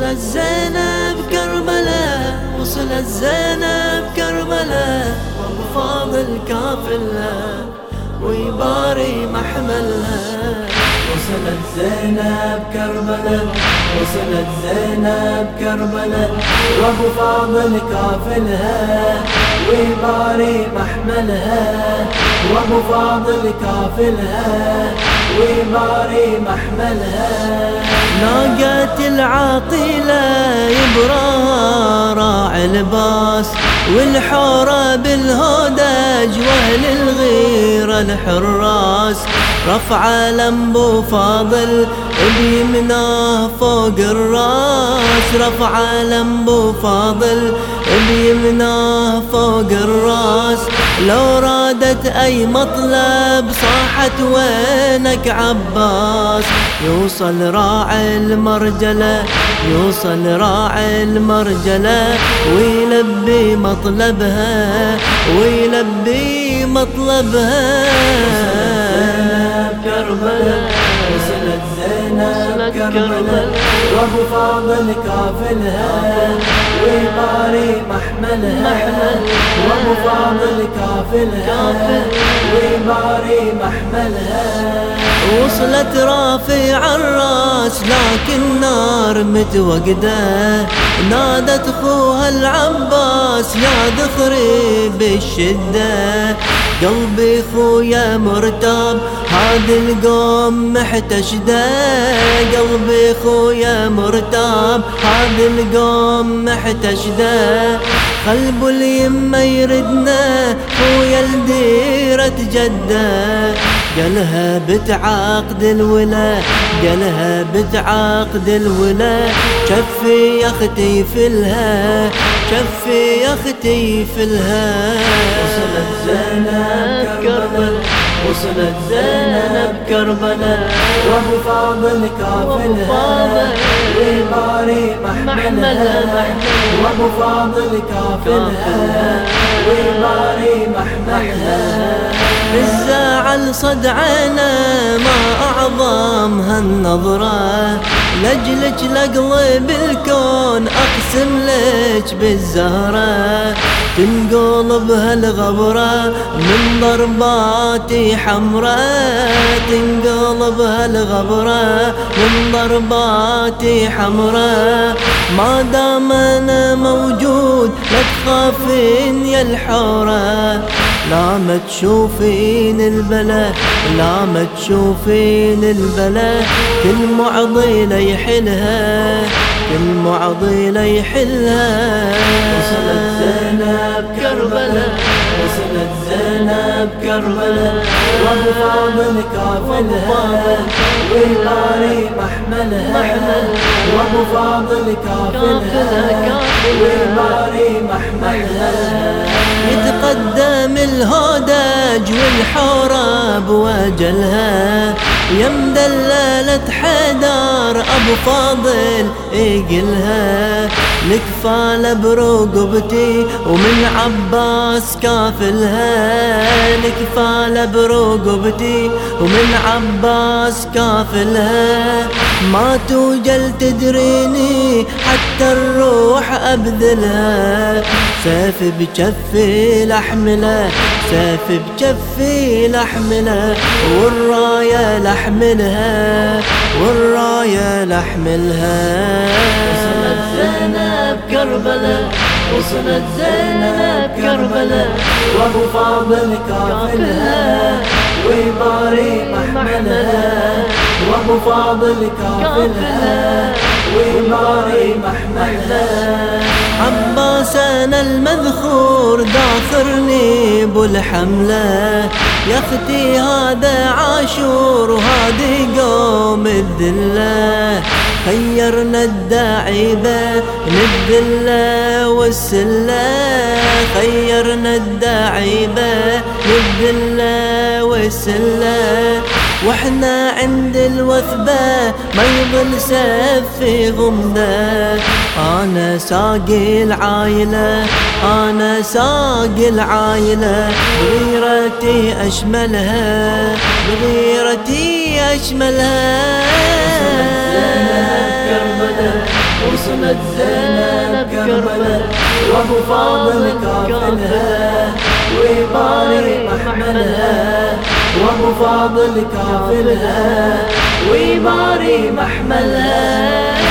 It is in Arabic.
وصلت زينب كربلاء وصلت زينب كربلاء وأبو فاضل كافلها ويباري محملها. وصلت زينب كربلاء وصلت زينب كربلاء وأبو فاضل كافلها ويباري محملها. وأبو فاضل كافلها ويباري محملها. ناقة العاطلة يبراها راعي الباس والحورة بالهودج واهل الغيرة الحراس. رفع لمبو فاضل بيمناه فوق الراس. رفع لمبو فاضل بيمناه فوق الراس. لو رادت أي مطلب صاحت وينك عباس. يوصل راعي المرجلة يوصل راعي المرجلة. ويلبي مطلبها ويلبي مطلبها. كربلاء. كربلاء وابو فاضل كافلها ويباري محملها وابو فاضل كافلها ويباري محملها وصلت رافع الراس لكن نار متوقدة. نادت اخوها العباس يا ذخري بالشدة. قلبي خويا مرتاب هذا القوم محتشده قلبي خويا مرتاب. هذا القوم محتشده قلب اليمة يردنا خويا الديرة جده قالها بتعاقد الولا قالها بتعاقد الولا. شفي يا أختي فلها شفي يا أختي فلها وصلت زينب كربلاء. وصلت زينب كربلاء. وابو فاضل كافلها. ويباري محملها. وابو فاضل كافلها. ويباري محملها. الزعل صدعنا ما أعظم هالنظرة لجلك لقلب الكون أقسم لك بالزهرة. تنقلب هالغبرة من ضرباتي حمرة. تنقلب هالغبرة من ضرباتي حمرة. ما دام أنا موجود لا تخافين يا الحورة. لا ما تشوفين البلا لا ما تشوفين البلا. كل معضلة يحلها كل معضلة يحلها. وصلت زينب كربلاء وصلت زينب كربلاء وابو فاضل كافلها ويباري محملها وابو فاضل كافلها ويباري محملها يتقدم الهودج والحورة بوجلها يا مدللة حدار أبو فاضل يقلها نكفال برقبتي ومن عباس كافلها. نكفال برقبتي ومن عباس كافلها. ما توجل تدريني حتى الروح أبذلها. سيف بجفي لحملة سيف بجفي لحملة والراية لحملها والراية لحملها. كربلاء وصلت زينب كربلاء. وأبو فاضل كافلها ويباري محملها وأبو فاضل كافلها ويباري محملها عباس أنا المذخور داخرني بالحمله يا أختي هذا عاشور وهذه قوم الذله خيرنا الداعبة للذلة والسلة خيرنا الداعبة للذلة والسلة وإحنا عند الوثبة ما يظل سيف في غمده أنا ساقي العايلة أنا ساقي العايلة بغيرتي أشملها بغيرتي اشملها وسند زينب كربلاء وابو فاضل كافلها ويباري محملها. وابو فاضل كافلها ويباري محملها.